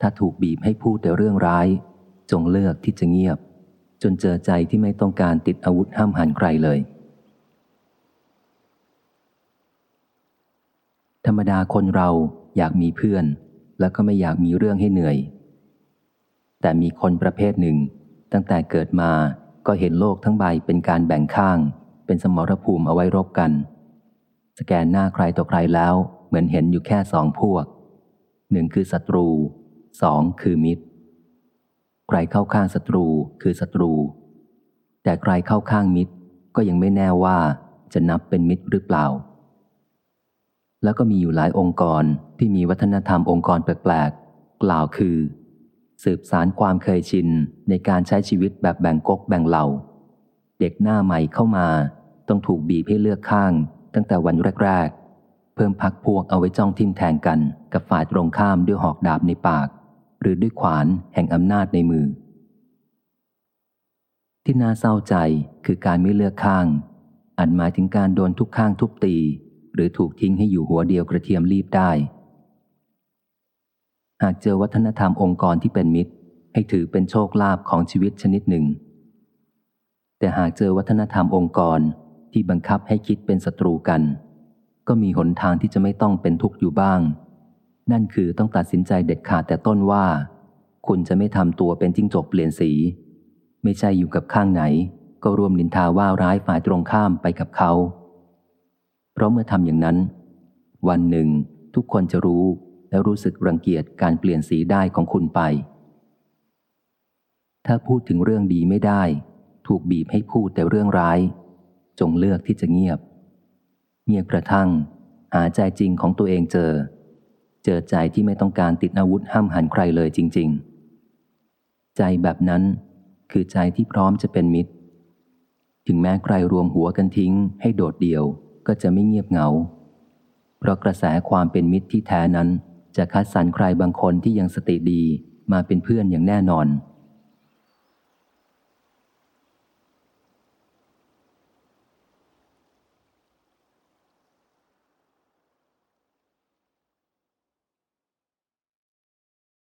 ถ้าถูกบีบให้พูดแต่เรื่องร้าย จงเลือกที่จะเงียบ จนเจอใจที่ไม่ต้องการติดอาวุธห้ามหันใครเลย ธรรมดาคนเราอยากมีเพื่อน แล้วก็ไม่อยากมีเรื่องให้เหนื่อย แต่มีคนประเภทหนึ่ง ตั้งแต่เกิดมาก็เห็นโลกทั้งใบเป็นการแบ่งข้าง เป็นสมรภูมิเอาไว้รบกัน สแกนหน้าใครต่อใครแล้ว เหมือนเห็นอยู่แค่สองพวกหนึ่งคือศัตรู สองคือมิตร ใครเข้าข้างศัตรูคือศัตรู แต่ใครเข้าข้างมิตรก็ยังไม่แน่ว่าจะนับเป็นมิตรหรือเปล่า แล้วก็มีอยู่หลายองค์กรที่มีวัฒนธรรมองค์กรแปลกๆ กล่าวคือ สืบสารความเคยชินในการใช้ชีวิตแบบแบ่งกกแบ่งเหล่า เด็กหน้าใหม่เข้ามาต้องถูกบีบให้เลือกข้าง ตั้งแต่วันแรก ๆ เพิ่มพักพวกเอาไว้จ้องทิมแทงกันกับฝ่ายตรงข้ามด้วยหอกดาบในปาก รือด้วยขวานแห่งอำนาจในมือ ที่น่าเศร้าใจคือการไม่เลือกข้าง อันหมายถึงการโดนทุกข้างทุบตี หรือถูกทิ้งให้อยู่หัวเดียวกระเทียมรีบได้ หากเจอวัฒนธรรมองค์กรที่เป็นมิตร ให้ถือเป็นโชคลาภของชีวิตชนิดหนึ่ง แต่หากเจอวัฒนธรรมองค์กรที่บังคับให้คิดเป็นศัตรูกัน ก็มีหนทางที่จะไม่ต้องเป็นทุกข์อยู่บ้าง นั่นคือต้องตัดสินใจเด็ดขาดแต่ต้นว่า คุณจะไม่ทำตัวเป็นจิ้งจกเปลี่ยนสี ไม่ใช่อยู่กับข้างไหน ก็รวมนินทาว่าร้ายฝ่ายตรงข้ามไปกับเขา เพราะเมื่อทำอย่างนั้น วันหนึ่ง ทุกคนจะรู้และรู้สึกรังเกียจการเปลี่ยนสีได้ของคุณไป ถ้าพูดถึงเรื่องดีไม่ได้ ถูกบีบให้พูดแต่เรื่องร้าย จงเลือกที่จะเงียบ เงียบกระทั่ง หาใจจริงของตัวเองเจอ เจอใจที่ไม่ต้องการติดอาวุธห้ามหันใครเลยจริง ๆ ใจแบบนั้นคือใจที่พร้อมจะเป็นมิตร ถึงแม้ใครรวมหัวกันทิ้ง ให้โดดเดี่ยวก็จะไม่เงียบเหงา เพราะกระแสความเป็นมิตรที่แท้นั้น จะคัดสรรใครบางคนที่ยังสติดีมาเป็นเพื่อนอย่างแน่นอน